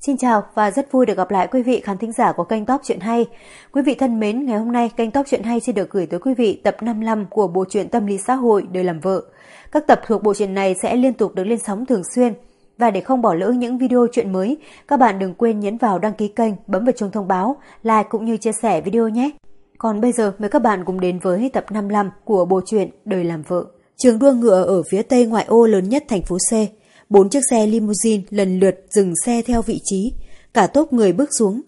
Xin chào và rất vui được gặp lại quý vị khán thính giả của kênh Top Chuyện Hay. Quý vị thân mến, ngày hôm nay kênh Top Chuyện Hay xin được gửi tới quý vị tập 55 của bộ truyện tâm lý xã hội Đời làm vợ. Các tập thuộc bộ truyện này sẽ liên tục được lên sóng thường xuyên. Và để không bỏ lỡ những video chuyện mới, các bạn đừng quên nhấn vào đăng ký kênh, bấm vào chuông thông báo, like cũng như chia sẻ video nhé. Còn bây giờ mời các bạn cùng đến với tập 55 của bộ truyện Đời làm vợ. Trường đua ngựa ở phía tây ngoại ô lớn nhất thành phố C Bốn chiếc xe limousine lần lượt dừng xe theo vị trí, cả tốp người bước xuống.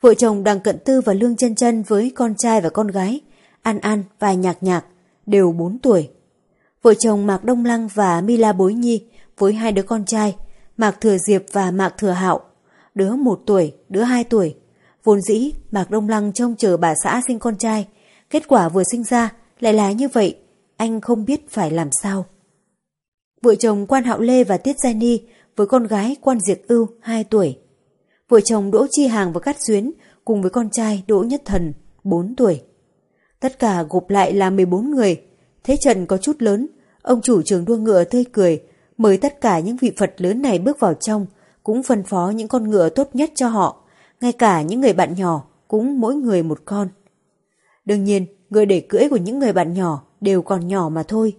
Vợ chồng Đằng Cận Tư và Lương chân chân với con trai và con gái, An An và Nhạc Nhạc, đều 4 tuổi. Vợ chồng Mạc Đông Lăng và Mila Bối Nhi với hai đứa con trai, Mạc Thừa Diệp và Mạc Thừa Hạo, đứa một tuổi, đứa hai tuổi. Vốn dĩ, Mạc Đông Lăng trông chờ bà xã sinh con trai, kết quả vừa sinh ra lại là như vậy, anh không biết phải làm sao. Vợ chồng Quan Hạo Lê và Tiết Gia Ni với con gái Quan diệc Ưu 2 tuổi. Vợ chồng Đỗ Chi Hàng và Cát Xuyến cùng với con trai Đỗ Nhất Thần 4 tuổi. Tất cả gộp lại là 14 người. Thế trận có chút lớn, ông chủ trường đua ngựa tươi cười, mời tất cả những vị Phật lớn này bước vào trong, cũng phân phó những con ngựa tốt nhất cho họ, ngay cả những người bạn nhỏ cũng mỗi người một con. Đương nhiên, người để cưỡi của những người bạn nhỏ đều còn nhỏ mà thôi.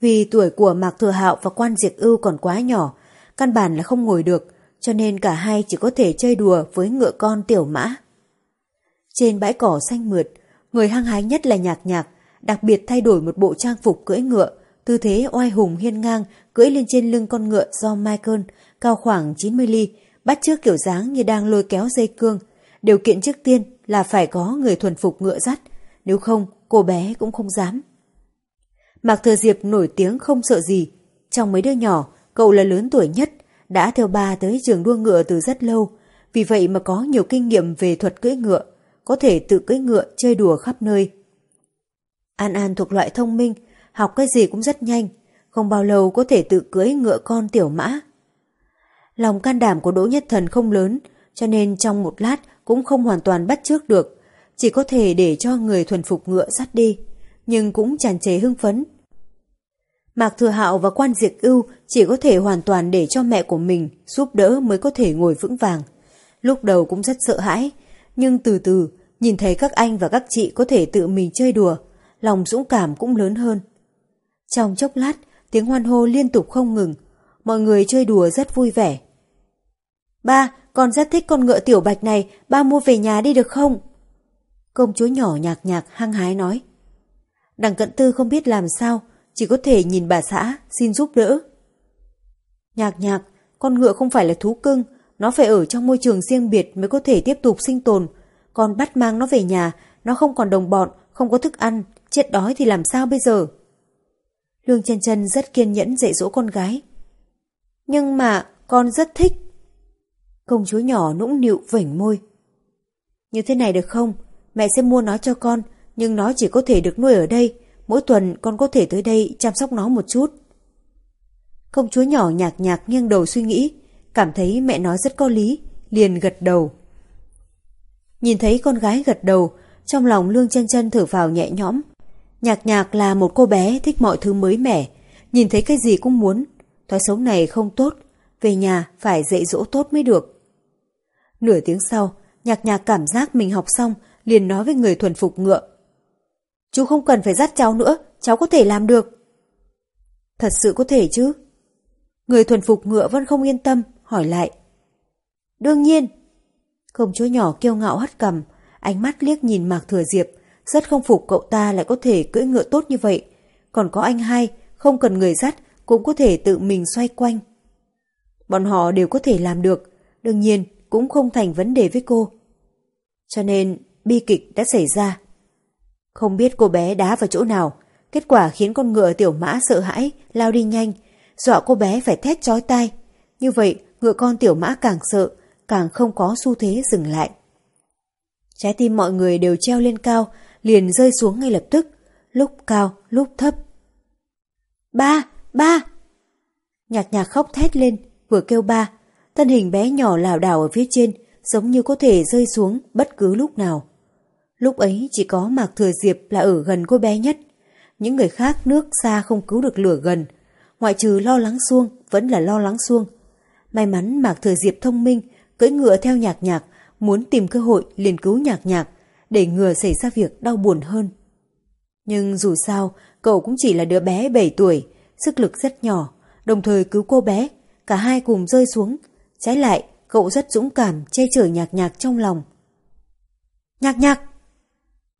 Vì tuổi của Mạc Thừa Hạo và Quan Diệt Ưu còn quá nhỏ, căn bản là không ngồi được, cho nên cả hai chỉ có thể chơi đùa với ngựa con tiểu mã. Trên bãi cỏ xanh mượt, người hăng hái nhất là nhạc nhạc, đặc biệt thay đổi một bộ trang phục cưỡi ngựa, tư thế oai hùng hiên ngang cưỡi lên trên lưng con ngựa do Michael, cao khoảng 90 ly, bắt trước kiểu dáng như đang lôi kéo dây cương. Điều kiện trước tiên là phải có người thuần phục ngựa dắt, nếu không cô bé cũng không dám. Mạc Thừa Diệp nổi tiếng không sợ gì. Trong mấy đứa nhỏ, cậu là lớn tuổi nhất, đã theo ba tới trường đua ngựa từ rất lâu, vì vậy mà có nhiều kinh nghiệm về thuật cưỡi ngựa, có thể tự cưỡi ngựa chơi đùa khắp nơi. An An thuộc loại thông minh, học cái gì cũng rất nhanh, không bao lâu có thể tự cưỡi ngựa con tiểu mã. Lòng can đảm của Đỗ Nhất Thần không lớn, cho nên trong một lát cũng không hoàn toàn bắt trước được, chỉ có thể để cho người thuần phục ngựa dắt đi, nhưng cũng tràn trề hưng phấn, Mạc Thừa Hạo và Quan Diệt Ưu chỉ có thể hoàn toàn để cho mẹ của mình giúp đỡ mới có thể ngồi vững vàng. Lúc đầu cũng rất sợ hãi, nhưng từ từ nhìn thấy các anh và các chị có thể tự mình chơi đùa, lòng dũng cảm cũng lớn hơn. Trong chốc lát, tiếng hoan hô liên tục không ngừng, mọi người chơi đùa rất vui vẻ. Ba, con rất thích con ngựa tiểu bạch này, ba mua về nhà đi được không? Công chúa nhỏ nhạc nhạc hăng hái nói. Đằng cận tư không biết làm sao, chỉ có thể nhìn bà xã xin giúp đỡ. Nhạc nhạc, con ngựa không phải là thú cưng, nó phải ở trong môi trường riêng biệt mới có thể tiếp tục sinh tồn. Còn bắt mang nó về nhà, nó không còn đồng bọn, không có thức ăn, chết đói thì làm sao bây giờ? Lương chân chân rất kiên nhẫn dạy dỗ con gái. Nhưng mà con rất thích. Công chúa nhỏ nũng nịu vểnh môi. Như thế này được không? Mẹ sẽ mua nó cho con, nhưng nó chỉ có thể được nuôi ở đây, mỗi tuần con có thể tới đây chăm sóc nó một chút. Công chúa nhỏ nhạc nhạc nghiêng đầu suy nghĩ, cảm thấy mẹ nói rất có lý, liền gật đầu. Nhìn thấy con gái gật đầu, trong lòng Lương chân chân thở vào nhẹ nhõm. Nhạc nhạc là một cô bé thích mọi thứ mới mẻ, nhìn thấy cái gì cũng muốn. Thói xấu này không tốt, về nhà phải dạy dỗ tốt mới được. Nửa tiếng sau, nhạc nhạc cảm giác mình học xong, liền nói với người thuần phục ngựa. Chú không cần phải dắt cháu nữa, cháu có thể làm được. Thật sự có thể chứ? Người thuần phục ngựa vẫn không yên tâm, hỏi lại. Đương nhiên. Công chúa nhỏ kiêu ngạo hất cầm, ánh mắt liếc nhìn Mạc Thừa Diệp, rất không phục cậu ta lại có thể cưỡi ngựa tốt như vậy. Còn có anh hai, không cần người dắt, cũng có thể tự mình xoay quanh. Bọn họ đều có thể làm được, đương nhiên cũng không thành vấn đề với cô. Cho nên bi kịch đã xảy ra. Không biết cô bé đá vào chỗ nào, kết quả khiến con ngựa tiểu mã sợ hãi, lao đi nhanh, dọa cô bé phải thét chói tai. Như vậy, ngựa con tiểu mã càng sợ, càng không có xu thế dừng lại. Trái tim mọi người đều treo lên cao, liền rơi xuống ngay lập tức, lúc cao, lúc thấp. Ba! Ba! Nhạc nhạc khóc thét lên, vừa kêu ba, thân hình bé nhỏ lảo đảo ở phía trên, giống như có thể rơi xuống bất cứ lúc nào. Lúc ấy chỉ có Mạc Thừa Diệp là ở gần cô bé nhất. Những người khác nước xa không cứu được lửa gần. Ngoại trừ lo lắng xuông, vẫn là lo lắng xuông. May mắn Mạc Thừa Diệp thông minh, cưỡi ngựa theo nhạc nhạc, muốn tìm cơ hội liền cứu nhạc nhạc, để ngừa xảy ra việc đau buồn hơn. Nhưng dù sao, cậu cũng chỉ là đứa bé 7 tuổi, sức lực rất nhỏ, đồng thời cứu cô bé, cả hai cùng rơi xuống. Trái lại, cậu rất dũng cảm che chở nhạc nhạc trong lòng. Nhạc nhạc!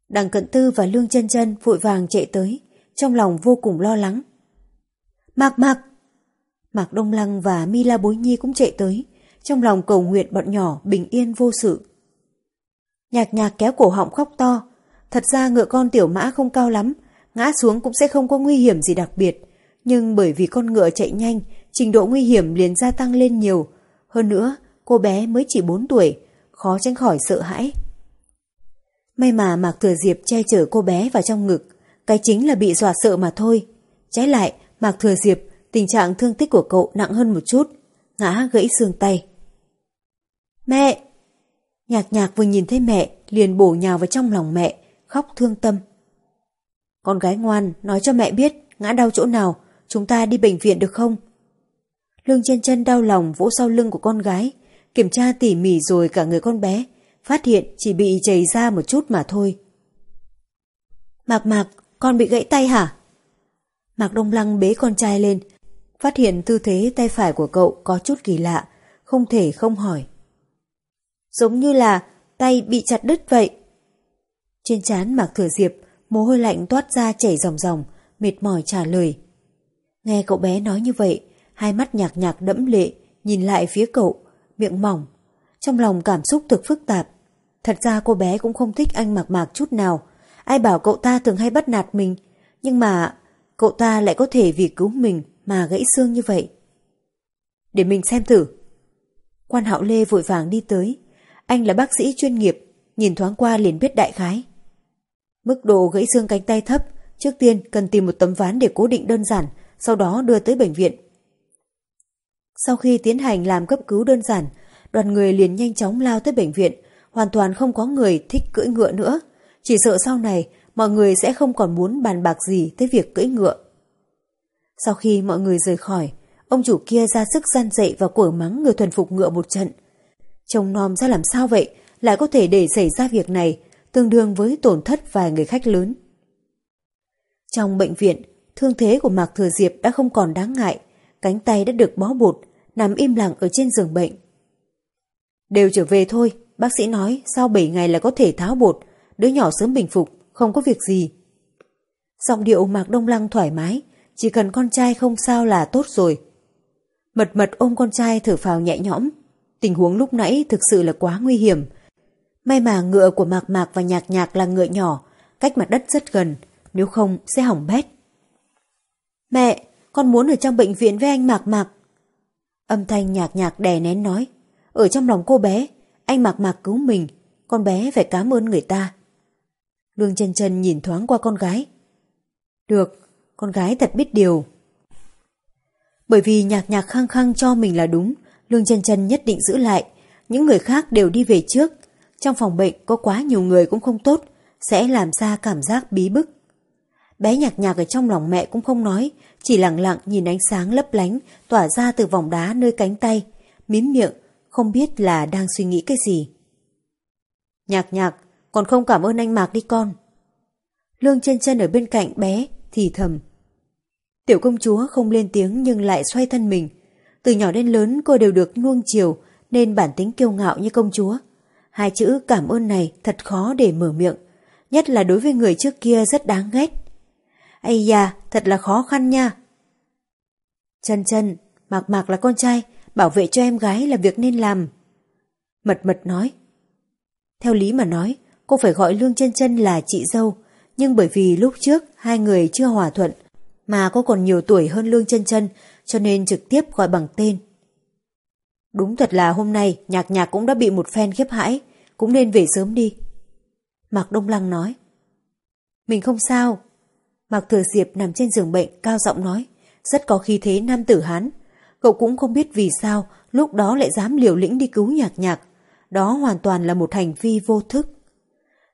Đằng cận tư và lương chân chân vội vàng chạy tới, trong lòng vô cùng lo lắng. Mạc mạc! Mạc Đông Lăng và Mila Bối Nhi cũng chạy tới, trong lòng cầu nguyện bọn nhỏ bình yên vô sự. Nhạc nhạc kéo cổ họng khóc to, thật ra ngựa con tiểu mã không cao lắm, ngã xuống cũng sẽ không có nguy hiểm gì đặc biệt, nhưng bởi vì con ngựa chạy nhanh, trình độ nguy hiểm liền gia tăng lên nhiều. Hơn nữa, cô bé mới chỉ 4 tuổi, khó tránh khỏi sợ hãi. May mà Mạc Thừa Diệp che chở cô bé vào trong ngực, cái chính là bị dọa sợ mà thôi. Trái lại, Mạc Thừa Diệp, tình trạng thương tích của cậu nặng hơn một chút, ngã gãy xương tay. Mẹ! Nhạc nhạc vừa nhìn thấy mẹ, liền bổ nhào vào trong lòng mẹ, khóc thương tâm. Con gái ngoan, nói cho mẹ biết, ngã đau chỗ nào, chúng ta đi bệnh viện được không? Lương chân chân đau lòng vỗ sau lưng của con gái, kiểm tra tỉ mỉ rồi cả người con bé, phát hiện chỉ bị chảy ra một chút mà thôi. Mạc mạc, con bị gãy tay hả? Mạc Đông Lăng bế con trai lên, phát hiện tư thế tay phải của cậu có chút kỳ lạ, không thể không hỏi. Giống như là tay bị chặt đứt vậy. Trên trán Mạc Thừa Diệp, mồ hôi lạnh toát ra chảy ròng ròng, mệt mỏi trả lời. Nghe cậu bé nói như vậy, hai mắt nhạc nhạc đẫm lệ, nhìn lại phía cậu, miệng mỏng. Trong lòng cảm xúc thực phức tạp. Thật ra cô bé cũng không thích anh mạc mạc chút nào. Ai bảo cậu ta thường hay bắt nạt mình, nhưng mà cậu ta lại có thể vì cứu mình mà gãy xương như vậy. Để mình xem thử. Quan hạo Lê vội vàng đi tới. Anh là bác sĩ chuyên nghiệp, nhìn thoáng qua liền biết đại khái. Mức độ gãy xương cánh tay thấp, trước tiên cần tìm một tấm ván để cố định đơn giản, sau đó đưa tới bệnh viện. Sau khi tiến hành làm cấp cứu đơn giản, đoàn người liền nhanh chóng lao tới bệnh viện, hoàn toàn không có người thích cưỡi ngựa nữa. Chỉ sợ sau này mọi người sẽ không còn muốn bàn bạc gì tới việc cưỡi ngựa. Sau khi mọi người rời khỏi, ông chủ kia ra sức gian dậy và quở mắng người thuần phục ngựa một trận. Trông nom ra làm sao vậy, lại có thể để xảy ra việc này, tương đương với tổn thất vài người khách lớn. Trong bệnh viện, thương thế của Mạc Thừa Diệp đã không còn đáng ngại, cánh tay đã được bó bột, nằm im lặng ở trên giường bệnh. Đều trở về thôi, bác sĩ nói sau 7 ngày là có thể tháo bột, đứa nhỏ sớm bình phục, không có việc gì. Giọng điệu Mạc Đông Lăng thoải mái, chỉ cần con trai không sao là tốt rồi. Mật mật ôm con trai thở phào nhẹ nhõm, tình huống lúc nãy thực sự là quá nguy hiểm. May mà ngựa của Mạc Mạc và Nhạc Nhạc là ngựa nhỏ, cách mặt đất rất gần, nếu không sẽ hỏng bét. Mẹ, con muốn ở trong bệnh viện với anh Mạc Mạc. Âm thanh nhạc nhạc đè nén nói. Ở trong lòng cô bé, anh Mạc Mạc cứu mình, con bé phải cảm ơn người ta. Lương chân chân nhìn thoáng qua con gái. Được, con gái thật biết điều. Bởi vì nhạc nhạc khăng khăng cho mình là đúng, Lương chân chân nhất định giữ lại. Những người khác đều đi về trước. Trong phòng bệnh có quá nhiều người cũng không tốt, sẽ làm ra cảm giác bí bức. Bé nhạc nhạc ở trong lòng mẹ cũng không nói, chỉ lặng lặng nhìn ánh sáng lấp lánh tỏa ra từ vòng đá nơi cánh tay, mím miệng, không biết là đang suy nghĩ cái gì. Nhạc nhạc, còn không cảm ơn anh Mạc đi con. Lương chân chân ở bên cạnh bé, thì thầm. Tiểu công chúa không lên tiếng nhưng lại xoay thân mình. Từ nhỏ đến lớn cô đều được nuông chiều nên bản tính kiêu ngạo như công chúa. Hai chữ cảm ơn này thật khó để mở miệng, nhất là đối với người trước kia rất đáng ghét. Ây da, thật là khó khăn nha. Chân chân, Mạc Mạc là con trai, bảo vệ cho em gái là việc nên làm. Mật mật nói. Theo lý mà nói, cô phải gọi Lương chân chân là chị dâu, nhưng bởi vì lúc trước hai người chưa hòa thuận, mà cô còn nhiều tuổi hơn Lương chân chân, cho nên trực tiếp gọi bằng tên. Đúng thật là hôm nay nhạc nhạc cũng đã bị một fan khiếp hãi, cũng nên về sớm đi. Mạc Đông Lăng nói. Mình không sao, Mạc Thừa Diệp nằm trên giường bệnh cao giọng nói, rất có khí thế nam tử Hán. Cậu cũng không biết vì sao lúc đó lại dám liều lĩnh đi cứu nhạc nhạc. Đó hoàn toàn là một hành vi vô thức.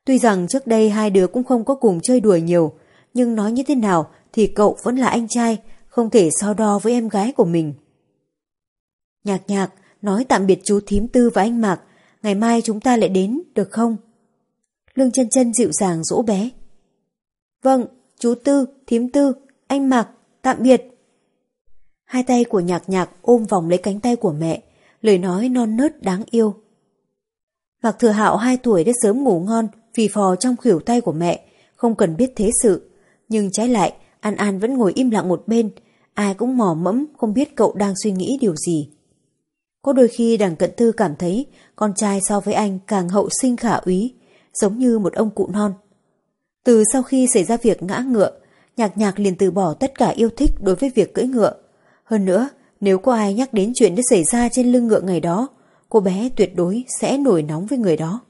Tuy rằng trước đây hai đứa cũng không có cùng chơi đùa nhiều, nhưng nói như thế nào thì cậu vẫn là anh trai, không thể so đo với em gái của mình. Nhạc nhạc, nói tạm biệt chú thím tư và anh Mạc, ngày mai chúng ta lại đến, được không? Lương chân chân dịu dàng dỗ bé. Vâng, chú Tư, thím Tư, anh Mạc, tạm biệt. Hai tay của nhạc nhạc ôm vòng lấy cánh tay của mẹ, lời nói non nớt đáng yêu. Mạc Thừa Hạo 2 tuổi đã sớm ngủ ngon vì phò trong khỉu tay của mẹ, không cần biết thế sự. Nhưng trái lại, An An vẫn ngồi im lặng một bên, ai cũng mò mẫm không biết cậu đang suy nghĩ điều gì. Có đôi khi đằng cận tư cảm thấy con trai so với anh càng hậu sinh khả úy, giống như một ông cụ non. Từ sau khi xảy ra việc ngã ngựa, nhạc nhạc liền từ bỏ tất cả yêu thích đối với việc cưỡi ngựa. Hơn nữa, nếu có ai nhắc đến chuyện đã xảy ra trên lưng ngựa ngày đó, cô bé tuyệt đối sẽ nổi nóng với người đó.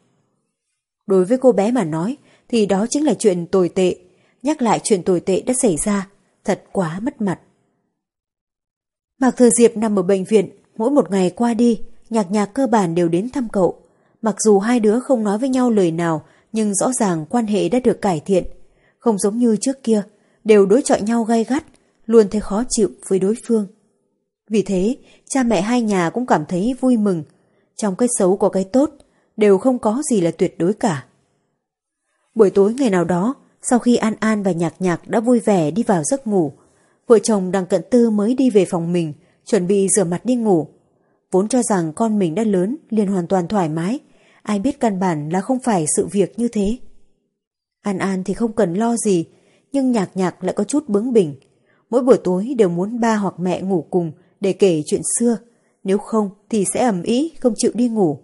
Đối với cô bé mà nói, thì đó chính là chuyện tồi tệ. Nhắc lại chuyện tồi tệ đã xảy ra, thật quá mất mặt. Mạc Thừa Diệp nằm ở bệnh viện, mỗi một ngày qua đi, nhạc nhạc cơ bản đều đến thăm cậu. Mặc dù hai đứa không nói với nhau lời nào, nhưng rõ ràng quan hệ đã được cải thiện. Không giống như trước kia, đều đối chọi nhau gay gắt, luôn thấy khó chịu với đối phương. Vì thế, cha mẹ hai nhà cũng cảm thấy vui mừng. Trong cái xấu có cái tốt, đều không có gì là tuyệt đối cả. Buổi tối ngày nào đó, sau khi An An và Nhạc Nhạc đã vui vẻ đi vào giấc ngủ, vợ chồng đằng cận tư mới đi về phòng mình, chuẩn bị rửa mặt đi ngủ. Vốn cho rằng con mình đã lớn liền hoàn toàn thoải mái, ai biết căn bản là không phải sự việc như thế. An An thì không cần lo gì, nhưng Nhạc Nhạc lại có chút bướng bỉnh. Mỗi buổi tối đều muốn ba hoặc mẹ ngủ cùng để kể chuyện xưa, nếu không thì sẽ ầm ý không chịu đi ngủ.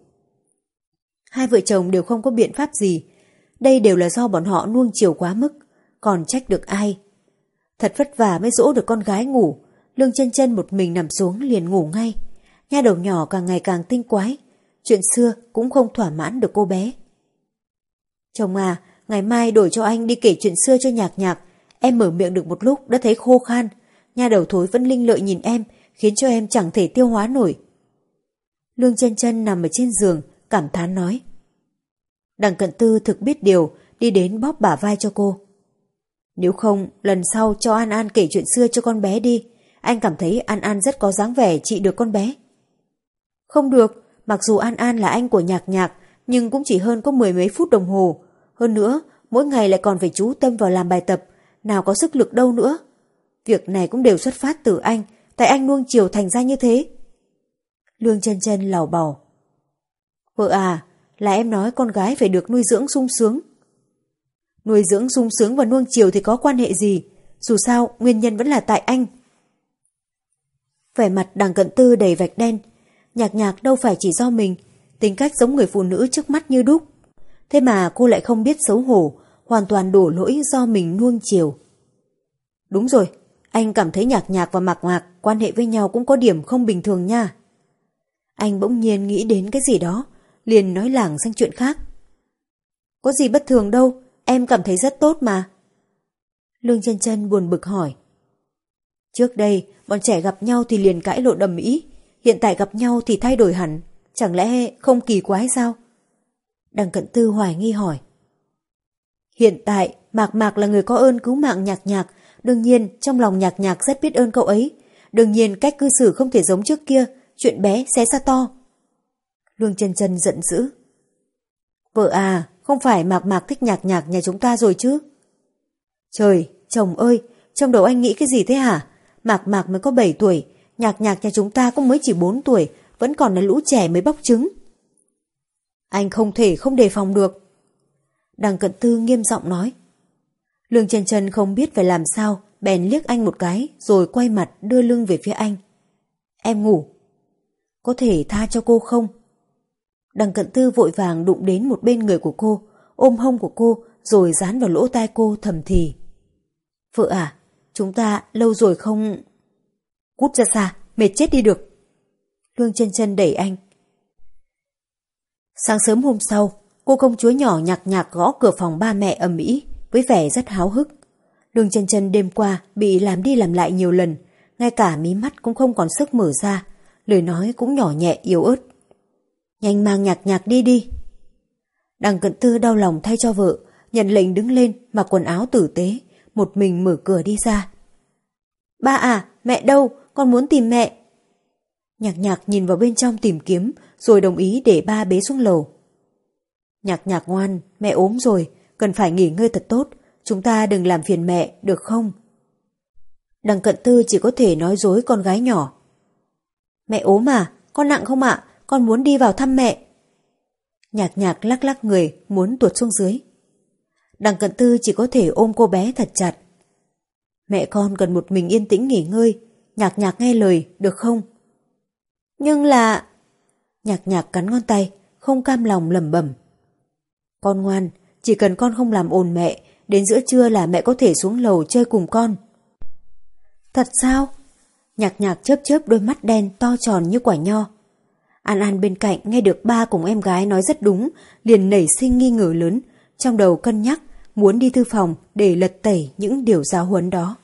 Hai vợ chồng đều không có biện pháp gì, đây đều là do bọn họ nuông chiều quá mức, còn trách được ai. Thật vất vả mới dỗ được con gái ngủ, lương chân chân một mình nằm xuống liền ngủ ngay. Nha đầu nhỏ càng ngày càng tinh quái, chuyện xưa cũng không thỏa mãn được cô bé. Chồng à, ngày mai đổi cho anh đi kể chuyện xưa cho nhạc nhạc, em mở miệng được một lúc đã thấy khô khan, nha đầu thối vẫn linh lợi nhìn em, khiến cho em chẳng thể tiêu hóa nổi. Lương chân chân nằm ở trên giường, cảm thán nói. Đằng cận tư thực biết điều, đi đến bóp bả vai cho cô. Nếu không, lần sau cho An An kể chuyện xưa cho con bé đi. Anh cảm thấy An An rất có dáng vẻ trị được con bé. Không được, mặc dù An An là anh của nhạc nhạc, nhưng cũng chỉ hơn có mười mấy phút đồng hồ. Hơn nữa, mỗi ngày lại còn phải chú tâm vào làm bài tập, nào có sức lực đâu nữa. Việc này cũng đều xuất phát từ anh, tại anh nuông chiều thành ra như thế. Lương chân chân lào bào. Vợ à, là em nói con gái phải được nuôi dưỡng sung sướng. Nuôi dưỡng sung sướng và nuông chiều thì có quan hệ gì, dù sao nguyên nhân vẫn là tại anh. Vẻ mặt đằng cận tư đầy vạch đen, nhạc nhạc đâu phải chỉ do mình, tính cách giống người phụ nữ trước mắt như đúc. Thế mà cô lại không biết xấu hổ, hoàn toàn đổ lỗi do mình nuông chiều. Đúng rồi, anh cảm thấy nhạc nhạc và mạc mạc quan hệ với nhau cũng có điểm không bình thường nha. Anh bỗng nhiên nghĩ đến cái gì đó, liền nói lảng sang chuyện khác. Có gì bất thường đâu, em cảm thấy rất tốt mà. Lương chân chân buồn bực hỏi. Trước đây, bọn trẻ gặp nhau thì liền cãi lộ đầm ý, hiện tại gặp nhau thì thay đổi hẳn, chẳng lẽ không kỳ quái sao? Đằng cận tư hoài nghi hỏi. Hiện tại, Mạc Mạc là người có ơn cứu mạng nhạc nhạc, đương nhiên trong lòng nhạc nhạc rất biết ơn cậu ấy. Đương nhiên cách cư xử không thể giống trước kia, chuyện bé xé ra to. Lương chân chân giận dữ. Vợ à, không phải mạc mạc thích nhạc nhạc nhà chúng ta rồi chứ? Trời, chồng ơi, trong đầu anh nghĩ cái gì thế hả? Mạc mạc mới có 7 tuổi, nhạc nhạc nhà chúng ta cũng mới chỉ 4 tuổi, vẫn còn là lũ trẻ mới bóc trứng. Anh không thể không đề phòng được. Đằng cận tư nghiêm giọng nói. Lương chân chân không biết phải làm sao, bèn liếc anh một cái, rồi quay mặt đưa lưng về phía anh. Em ngủ. Có thể tha cho cô không? Đằng cận tư vội vàng đụng đến một bên người của cô, ôm hông của cô rồi dán vào lỗ tai cô thầm thì. Vợ à, chúng ta lâu rồi không... Cút ra xa, mệt chết đi được. Lương chân chân đẩy anh. Sáng sớm hôm sau, cô công chúa nhỏ nhạc nhạc gõ cửa phòng ba mẹ ầm ĩ với vẻ rất háo hức. Lương chân chân đêm qua bị làm đi làm lại nhiều lần, ngay cả mí mắt cũng không còn sức mở ra, lời nói cũng nhỏ nhẹ yếu ớt. Nhanh mang nhạc nhạc đi đi. Đằng cận tư đau lòng thay cho vợ, nhận lệnh đứng lên mặc quần áo tử tế, một mình mở cửa đi ra. Ba à, mẹ đâu, con muốn tìm mẹ. Nhạc nhạc nhìn vào bên trong tìm kiếm rồi đồng ý để ba bế xuống lầu. Nhạc nhạc ngoan, mẹ ốm rồi, cần phải nghỉ ngơi thật tốt, chúng ta đừng làm phiền mẹ, được không? Đằng cận tư chỉ có thể nói dối con gái nhỏ. Mẹ ốm à, con nặng không ạ, con muốn đi vào thăm mẹ. Nhạc nhạc lắc lắc người, muốn tuột xuống dưới. Đằng cận tư chỉ có thể ôm cô bé thật chặt. Mẹ con cần một mình yên tĩnh nghỉ ngơi, nhạc nhạc nghe lời, được không? Nhưng là... Nhạc nhạc cắn ngón tay, không cam lòng lẩm bẩm. Con ngoan, chỉ cần con không làm ồn mẹ, đến giữa trưa là mẹ có thể xuống lầu chơi cùng con. Thật sao? Nhạc nhạc chớp chớp đôi mắt đen to tròn như quả nho. An An bên cạnh nghe được ba cùng em gái nói rất đúng, liền nảy sinh nghi ngờ lớn, trong đầu cân nhắc muốn đi thư phòng để lật tẩy những điều giáo huấn đó.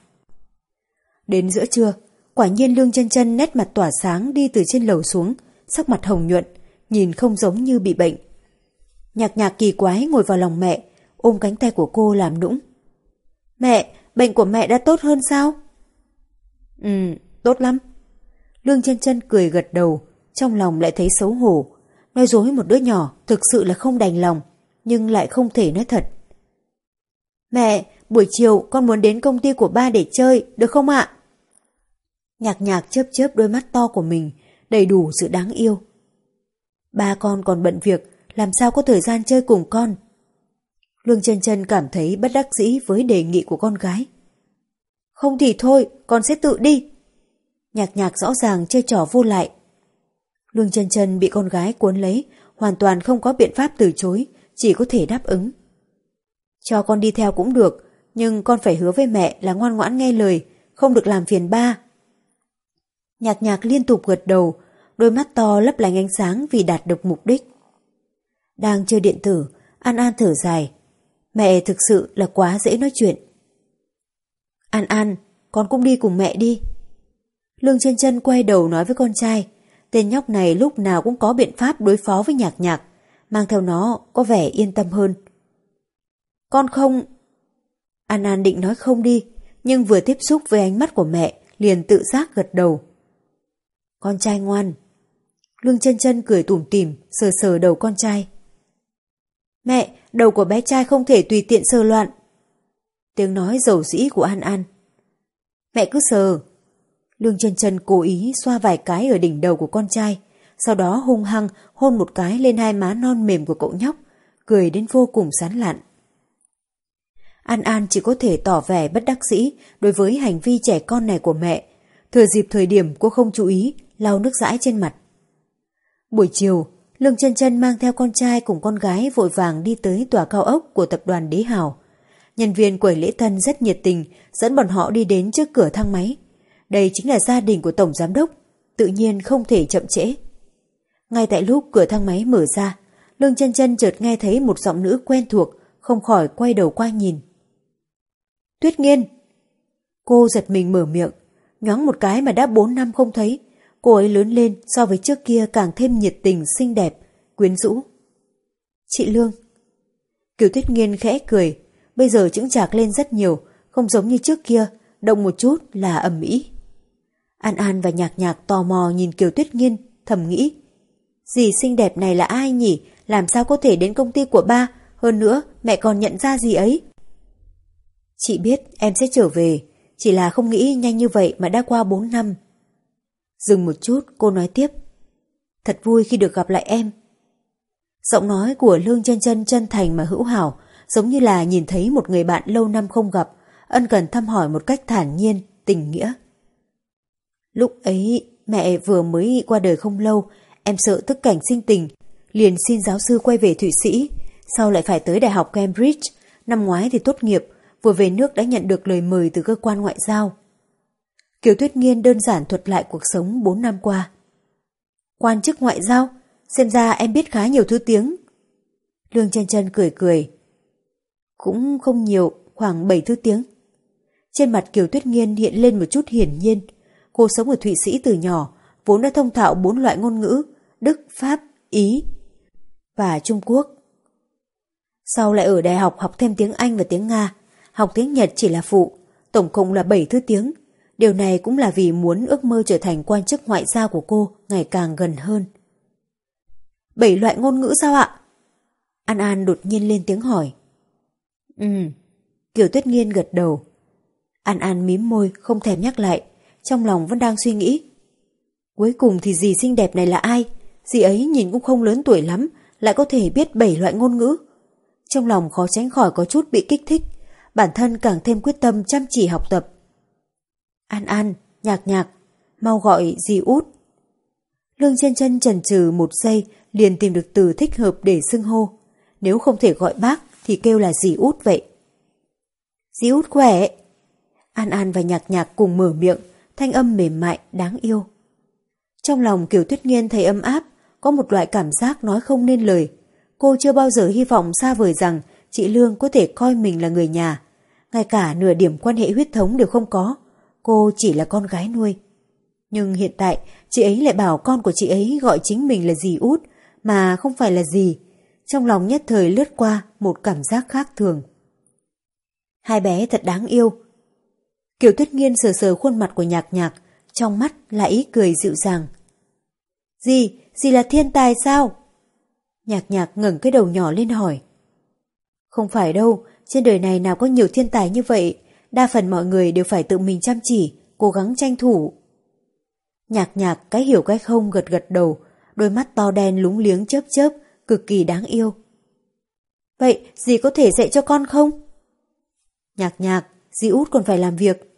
Đến giữa trưa, quả nhiên Lương chân chân nét mặt tỏa sáng đi từ trên lầu xuống, sắc mặt hồng nhuận, nhìn không giống như bị bệnh. Nhạc nhạc kỳ quái ngồi vào lòng mẹ, ôm cánh tay của cô làm nũng. Mẹ, bệnh của mẹ đã tốt hơn sao? Ừ, tốt lắm. Lương chân chân cười gật đầu, trong lòng lại thấy xấu hổ. Nói dối một đứa nhỏ thực sự là không đành lòng, nhưng lại không thể nói thật. Mẹ, buổi chiều con muốn đến công ty của ba để chơi, được không ạ? Nhạc nhạc chớp chớp đôi mắt to của mình, đầy đủ sự đáng yêu. Ba con còn bận việc, làm sao có thời gian chơi cùng con? Lương chân chân cảm thấy bất đắc dĩ với đề nghị của con gái. Không thì thôi, con sẽ tự đi. Nhạc nhạc rõ ràng chơi trò vô lại. Lương chân chân bị con gái cuốn lấy, hoàn toàn không có biện pháp từ chối, chỉ có thể đáp ứng. Cho con đi theo cũng được, nhưng con phải hứa với mẹ là ngoan ngoãn nghe lời, không được làm phiền ba. Nhạc nhạc liên tục gật đầu, đôi mắt to lấp lánh ánh sáng vì đạt được mục đích. Đang chơi điện tử, An An thở dài. Mẹ thực sự là quá dễ nói chuyện. An An, con cũng đi cùng mẹ đi. Lương chân chân quay đầu nói với con trai, tên nhóc này lúc nào cũng có biện pháp đối phó với nhạc nhạc, mang theo nó có vẻ yên tâm hơn. Con không... An An định nói không đi, nhưng vừa tiếp xúc với ánh mắt của mẹ, liền tự giác gật đầu. Con trai ngoan. Lương chân chân cười tủm tỉm, sờ sờ đầu con trai. Mẹ, đầu của bé trai không thể tùy tiện sờ loạn. Tiếng nói dầu dĩ của An An. Mẹ cứ sờ. Lương chân chân cố ý xoa vài cái ở đỉnh đầu của con trai, sau đó hung hăng hôn một cái lên hai má non mềm của cậu nhóc, cười đến vô cùng sán lạn. An An chỉ có thể tỏ vẻ bất đắc dĩ đối với hành vi trẻ con này của mẹ. Thừa dịp thời điểm cô không chú ý, lau nước dãi trên mặt. Buổi chiều, Lương chân chân mang theo con trai cùng con gái vội vàng đi tới tòa cao ốc của tập đoàn Đế Hào. Nhân viên quầy lễ tân rất nhiệt tình, dẫn bọn họ đi đến trước cửa thang máy. Đây chính là gia đình của Tổng Giám Đốc, tự nhiên không thể chậm trễ. Ngay tại lúc cửa thang máy mở ra, Lương chân chân chợt nghe thấy một giọng nữ quen thuộc, không khỏi quay đầu qua nhìn. Tuyết nghiên! Cô giật mình mở miệng, nhoáng một cái mà đã bốn năm không thấy, Cô ấy lớn lên so với trước kia càng thêm nhiệt tình, xinh đẹp, quyến rũ. Chị Lương. Kiều Tuyết Nghiên khẽ cười, bây giờ chững chạc lên rất nhiều, không giống như trước kia, động một chút là ầm mỹ. An An và Nhạc Nhạc tò mò nhìn Kiều Tuyết Nghiên, thầm nghĩ. Dì xinh đẹp này là ai nhỉ? Làm sao có thể đến công ty của ba? Hơn nữa, mẹ còn nhận ra gì ấy? Chị biết em sẽ trở về, chỉ là không nghĩ nhanh như vậy mà đã qua 4 năm. Dừng một chút, cô nói tiếp. Thật vui khi được gặp lại em. Giọng nói của Lương chân chân chân thành mà hữu hảo, giống như là nhìn thấy một người bạn lâu năm không gặp, ân cần thăm hỏi một cách thản nhiên, tình nghĩa. Lúc ấy, mẹ vừa mới qua đời không lâu, em sợ tức cảnh sinh tình, liền xin giáo sư quay về Thụy Sĩ, sau lại phải tới Đại học Cambridge, năm ngoái thì tốt nghiệp, vừa về nước đã nhận được lời mời từ cơ quan ngoại giao. Kiều Tuyết Nghiên đơn giản thuật lại cuộc sống 4 năm qua. Quan chức ngoại giao, xem ra em biết khá nhiều thứ tiếng. Lương chân chân cười cười. Cũng không nhiều, khoảng 7 thứ tiếng. Trên mặt Kiều Tuyết Nghiên hiện lên một chút hiển nhiên. Cô sống ở Thụy Sĩ từ nhỏ, vốn đã thông thạo bốn loại ngôn ngữ, Đức, Pháp, Ý và Trung Quốc. Sau lại ở đại học học thêm tiếng Anh và tiếng Nga, học tiếng Nhật chỉ là phụ, tổng cộng là 7 thứ tiếng, Điều này cũng là vì muốn ước mơ trở thành quan chức ngoại giao của cô ngày càng gần hơn. Bảy loại ngôn ngữ sao ạ? An An đột nhiên lên tiếng hỏi. Ừ, Kiều Tuyết Nghiên gật đầu. An An mím môi không thèm nhắc lại, trong lòng vẫn đang suy nghĩ. Cuối cùng thì dì xinh đẹp này là ai? Dì ấy nhìn cũng không lớn tuổi lắm, lại có thể biết bảy loại ngôn ngữ. Trong lòng khó tránh khỏi có chút bị kích thích, bản thân càng thêm quyết tâm chăm chỉ học tập. An An, nhạc nhạc, mau gọi dì út. Lương trên chân chần chừ một giây liền tìm được từ thích hợp để xưng hô. Nếu không thể gọi bác thì kêu là dì út vậy. Dì út khỏe. An An và nhạc nhạc cùng mở miệng, thanh âm mềm mại, đáng yêu. Trong lòng Kiều Tuyết Nghiên thấy ấm áp, có một loại cảm giác nói không nên lời. Cô chưa bao giờ hy vọng xa vời rằng chị Lương có thể coi mình là người nhà. Ngay cả nửa điểm quan hệ huyết thống đều không có. Cô chỉ là con gái nuôi. Nhưng hiện tại, chị ấy lại bảo con của chị ấy gọi chính mình là dì út, mà không phải là gì. Trong lòng nhất thời lướt qua một cảm giác khác thường. Hai bé thật đáng yêu. Kiều Tuyết Nghiên sờ sờ khuôn mặt của nhạc nhạc, trong mắt là ý cười dịu dàng. Dì, dì là thiên tài sao? Nhạc nhạc ngẩng cái đầu nhỏ lên hỏi. Không phải đâu, trên đời này nào có nhiều thiên tài như vậy, đa phần mọi người đều phải tự mình chăm chỉ, cố gắng tranh thủ. Nhạc nhạc cái hiểu cái không gật gật đầu, đôi mắt to đen lúng liếng chớp chớp, cực kỳ đáng yêu. Vậy dì có thể dạy cho con không? Nhạc nhạc, dì út còn phải làm việc.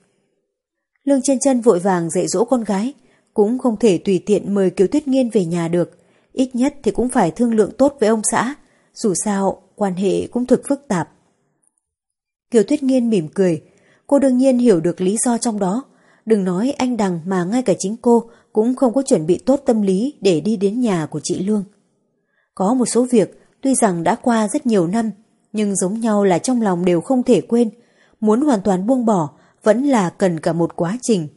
Lương chân chân vội vàng dạy dỗ con gái, cũng không thể tùy tiện mời Kiều Tuyết Nghiên về nhà được, ít nhất thì cũng phải thương lượng tốt với ông xã, dù sao quan hệ cũng thực phức tạp. Kiều Tuyết Nghiên mỉm cười, cô đương nhiên hiểu được lý do trong đó, đừng nói anh Đằng mà ngay cả chính cô cũng không có chuẩn bị tốt tâm lý để đi đến nhà của chị Lương. Có một số việc tuy rằng đã qua rất nhiều năm, nhưng giống nhau là trong lòng đều không thể quên, muốn hoàn toàn buông bỏ vẫn là cần cả một quá trình.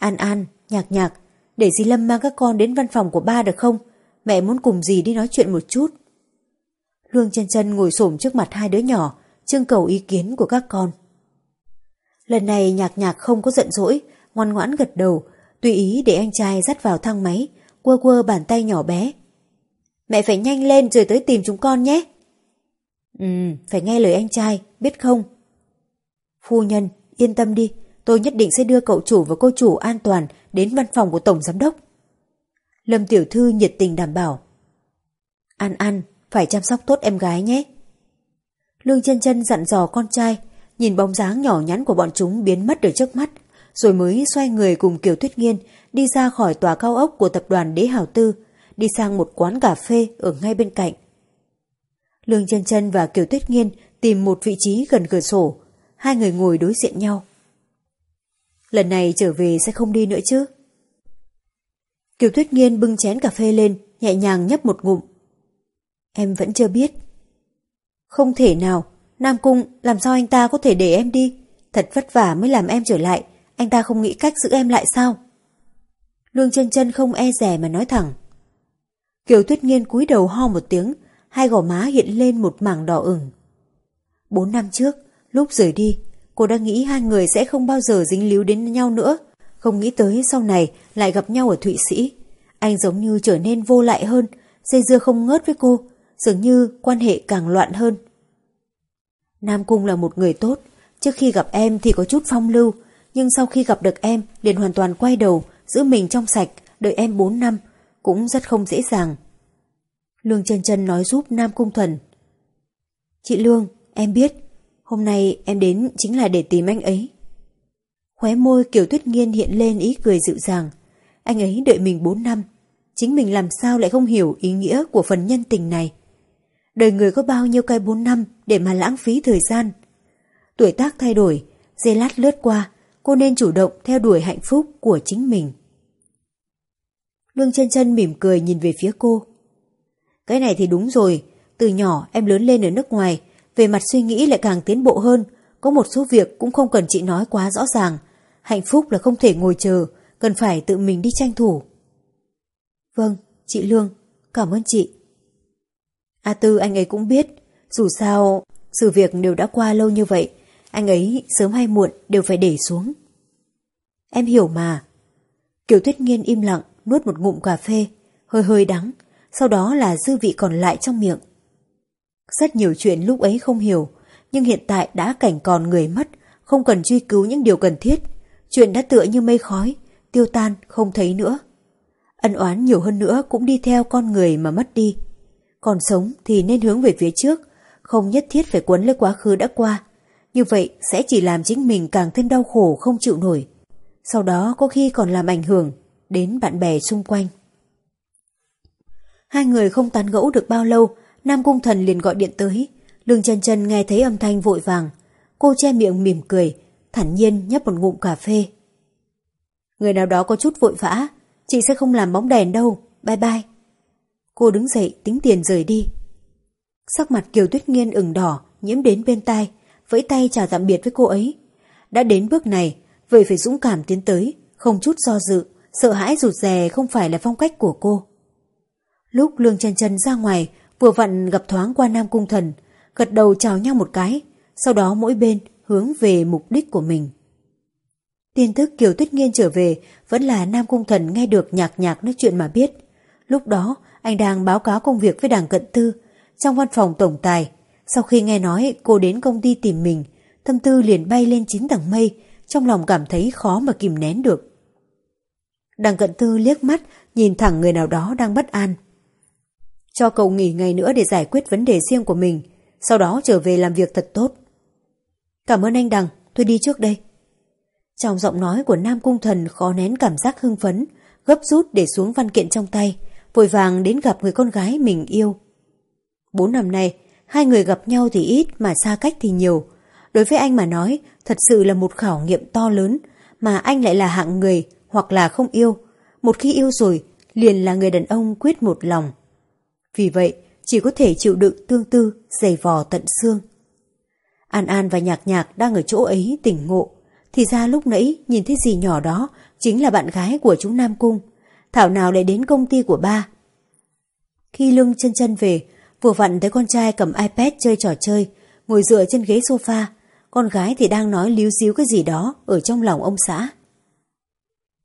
An An, nhạc nhạc, để dì Lâm mang các con đến văn phòng của ba được không? Mẹ muốn cùng dì đi nói chuyện một chút. Lương chân chân ngồi xổm trước mặt hai đứa nhỏ, trưng cầu ý kiến của các con. Lần này nhạc nhạc không có giận dỗi, ngoan ngoãn gật đầu, tùy ý để anh trai dắt vào thang máy, quơ quơ bàn tay nhỏ bé. Mẹ phải nhanh lên rồi tới tìm chúng con nhé. Ừ, phải nghe lời anh trai, biết không? Phu nhân, yên tâm đi, tôi nhất định sẽ đưa cậu chủ và cô chủ an toàn đến văn phòng của Tổng Giám Đốc. Lâm Tiểu Thư nhiệt tình đảm bảo. An An, phải chăm sóc tốt em gái nhé. Lương chân chân dặn dò con trai, nhìn bóng dáng nhỏ nhắn của bọn chúng biến mất ở trước mắt, rồi mới xoay người cùng Kiều Tuyết Nghiên đi ra khỏi tòa cao ốc của tập đoàn Đế Hào Tư, đi sang một quán cà phê ở ngay bên cạnh. Lương chân chân và Kiều Tuyết Nghiên tìm một vị trí gần cửa sổ, hai người ngồi đối diện nhau. Lần này trở về sẽ không đi nữa chứ? Kiều Tuyết Nghiên bưng chén cà phê lên, nhẹ nhàng nhấp một ngụm. Em vẫn chưa biết. Không thể nào, Nam Cung làm sao anh ta có thể để em đi? Thật vất vả mới làm em trở lại, anh ta không nghĩ cách giữ em lại sao? Lương chân chân không e rẻ mà nói thẳng. Kiều Tuyết Nghiên cúi đầu ho một tiếng, hai gò má hiện lên một mảng đỏ ửng. Bốn năm trước, lúc rời đi, cô đã nghĩ hai người sẽ không bao giờ dính líu đến nhau nữa, không nghĩ tới sau này lại gặp nhau ở Thụy Sĩ. Anh giống như trở nên vô lại hơn, dây dưa không ngớt với cô, dường như quan hệ càng loạn hơn. Nam Cung là một người tốt, trước khi gặp em thì có chút phong lưu, nhưng sau khi gặp được em liền hoàn toàn quay đầu, giữ mình trong sạch, đợi em 4 năm, cũng rất không dễ dàng. Lương chân chân nói giúp Nam Cung Thuần. Chị Lương, em biết, hôm nay em đến chính là để tìm anh ấy. Khóe môi Kiều Tuyết Nghiên hiện lên ý cười dịu dàng. Anh ấy đợi mình 4 năm, chính mình làm sao lại không hiểu ý nghĩa của phần nhân tình này. Đời người có bao nhiêu cái 4 năm để mà lãng phí thời gian. Tuổi tác thay đổi, dây lát lướt qua, cô nên chủ động theo đuổi hạnh phúc của chính mình. Lương chân chân mỉm cười nhìn về phía cô. Cái này thì đúng rồi, từ nhỏ em lớn lên ở nước ngoài, về mặt suy nghĩ lại càng tiến bộ hơn, có một số việc cũng không cần chị nói quá rõ ràng. Hạnh phúc là không thể ngồi chờ, cần phải tự mình đi tranh thủ. Vâng, chị Lương, cảm ơn chị. A Tư anh ấy cũng biết, dù sao, sự việc đều đã qua lâu như vậy, anh ấy sớm hay muộn đều phải để xuống. Em hiểu mà. Kiều Tuyết Nghiên im lặng, nuốt một ngụm cà phê, hơi hơi đắng, sau đó là dư vị còn lại trong miệng. Rất nhiều chuyện lúc ấy không hiểu, nhưng hiện tại đã cảnh còn người mất, không cần truy cứu những điều cần thiết. Chuyện đã tựa như mây khói, tiêu tan, không thấy nữa. Ân oán nhiều hơn nữa cũng đi theo con người mà mất đi. Còn sống thì nên hướng về phía trước, không nhất thiết phải quấn lấy quá khứ đã qua. Như vậy sẽ chỉ làm chính mình càng thêm đau khổ không chịu nổi. Sau đó có khi còn làm ảnh hưởng đến bạn bè xung quanh. Hai người không tán gẫu được bao lâu, Nam Cung Thần liền gọi điện tới. Lương chân chân nghe thấy âm thanh vội vàng. Cô che miệng mỉm cười, thản nhiên nhấp một ngụm cà phê. Người nào đó có chút vội vã, chị sẽ không làm bóng đèn đâu, bye bye. Cô đứng dậy tính tiền rời đi. Sắc mặt Kiều Tuyết Nghiên ửng đỏ, nhiễm đến bên tai, vẫy tay chào tạm biệt với cô ấy. Đã đến bước này, vậy phải dũng cảm tiến tới, không chút do dự, sợ hãi rụt rè không phải là phong cách của cô. Lúc Lương trần trần ra ngoài, vừa vặn gặp thoáng qua Nam Cung Thần, gật đầu chào nhau một cái, sau đó mỗi bên hướng về mục đích của mình. Tin tức Kiều Tuyết Nghiên trở về vẫn là Nam Cung Thần nghe được nhạc nhạc nói chuyện mà biết. Lúc đó, anh đang báo cáo công việc với đảng cận tư trong văn phòng tổng tài. Sau khi nghe nói cô đến công ty tìm mình, tâm tư liền bay lên chín tầng mây, trong lòng cảm thấy khó mà kìm nén được. Đằng cận tư liếc mắt, nhìn thẳng người nào đó đang bất an. Cho cậu nghỉ ngày nữa để giải quyết vấn đề riêng của mình, sau đó trở về làm việc thật tốt. Cảm ơn anh Đằng, tôi đi trước đây. Trong giọng nói của Nam Cung Thần khó nén cảm giác hưng phấn, gấp rút để xuống văn kiện trong tay, vội vàng đến gặp người con gái mình yêu. Bốn năm nay, hai người gặp nhau thì ít mà xa cách thì nhiều. Đối với anh mà nói, thật sự là một khảo nghiệm to lớn, mà anh lại là hạng người hoặc là không yêu. Một khi yêu rồi, liền là người đàn ông quyết một lòng. Vì vậy, chỉ có thể chịu đựng tương tư, dày vò tận xương. An An và Nhạc Nhạc đang ở chỗ ấy tỉnh ngộ. Thì ra lúc nãy nhìn thấy gì nhỏ đó chính là bạn gái của chúng Nam Cung. Thảo nào lại đến công ty của ba. Khi lưng chân chân về, vừa vặn thấy con trai cầm iPad chơi trò chơi, ngồi dựa trên ghế sofa. Con gái thì đang nói líu xíu cái gì đó ở trong lòng ông xã.